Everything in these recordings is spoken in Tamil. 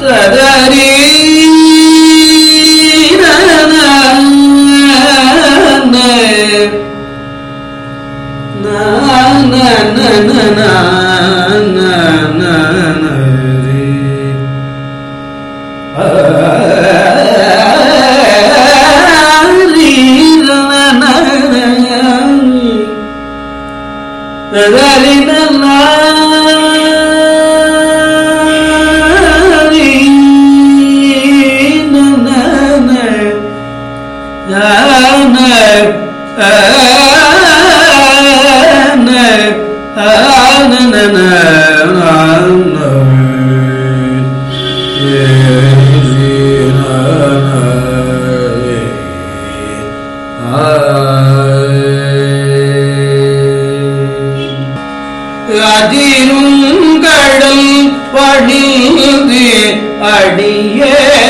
对对的 படிந்து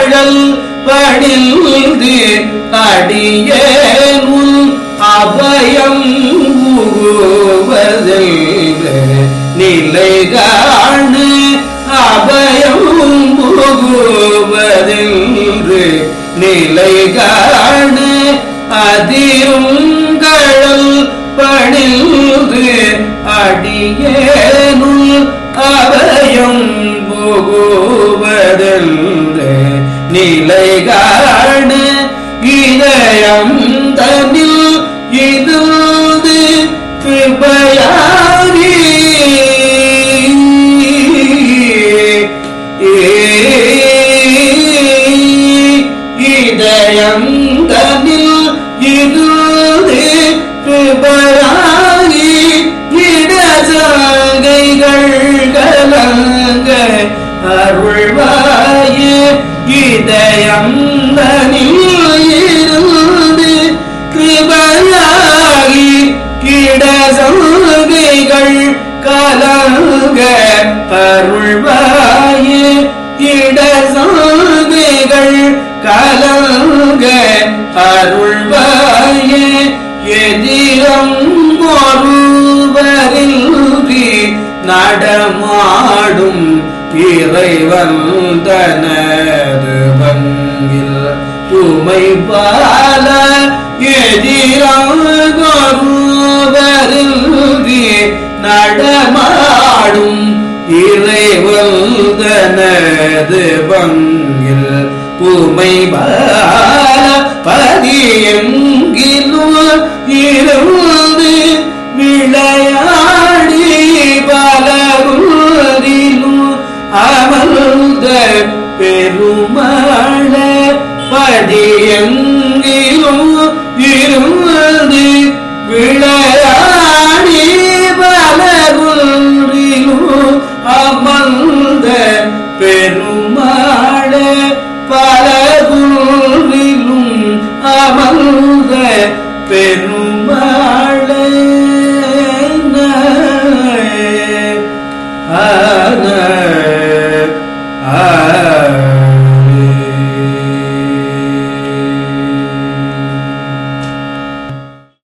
அடியேனும் அதிரும் கடல் படிந்து அடியேனும் அபயம் புகுவதில் நிலைகாணு அபயம் புகுவதில் நிலைகாணு அதிரும் கடல் பணிந்து அடியேனுள் நிலை இதயம் தனில் இது கிருபயாரி இதயம் தனில் இது கிருபயாரி இடசகைகள் கலங்க அருள்வார் இதயம் தனில் இருந்து கிருபயாகி இடசகைகள் கலங்க அருள்வாயே இடசகைகள் கலங்க அருள்வாயே எதிரம் ஒருவரின்றி நடமாடும் இறைவன் தனது பால எதிரம் நடமாடும் இறைவன் தனது பங்கில் உமை பால பதியெங்கிலும் இருந்து